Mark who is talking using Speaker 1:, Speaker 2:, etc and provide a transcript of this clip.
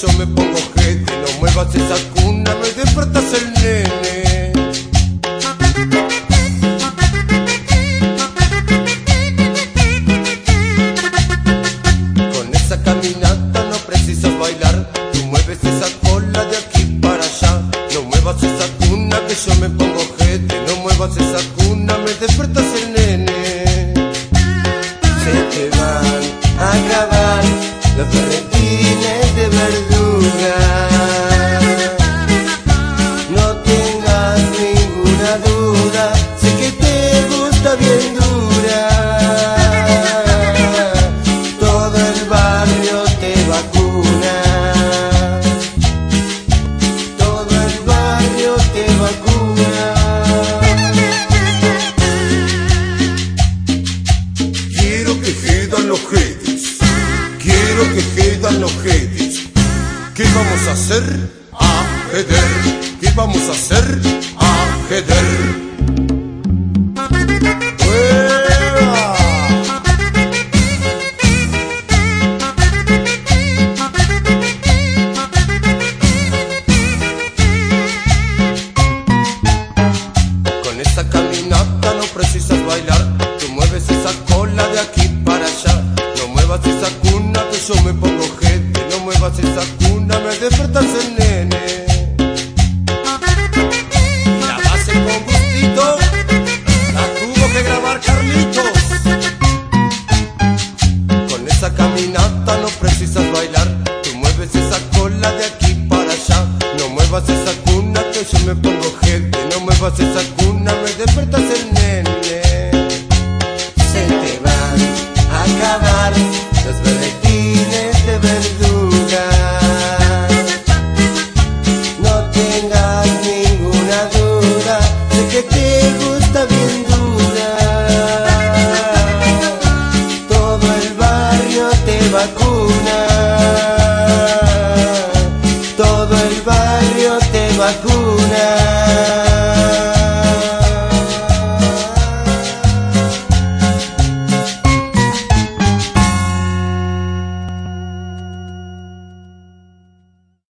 Speaker 1: yo me pongo gente. No muevas esa cuna, me despertas el nene. Que yo me pongo gente. No muevas esa cuna, me despertas el nene. Se te van a acabar los berretines de verdura. Quiero que quedan los jetis. ¿Qué vamos a hacer? Ajedrez. ¿Qué vamos a hacer? Ajedrez. ¡Hueva! Con esa caminata no precisas yo me pongo gente. No muevas esa cuna, me despertas el nene. Y la base con gustito la tuvo que grabar Carlitos. Con esa caminata no precisas bailar. Tú mueves esa cola de aquí para allá. No muevas esa cuna que yo me pongo gente. No muevas esa cuna, me despertas el nene.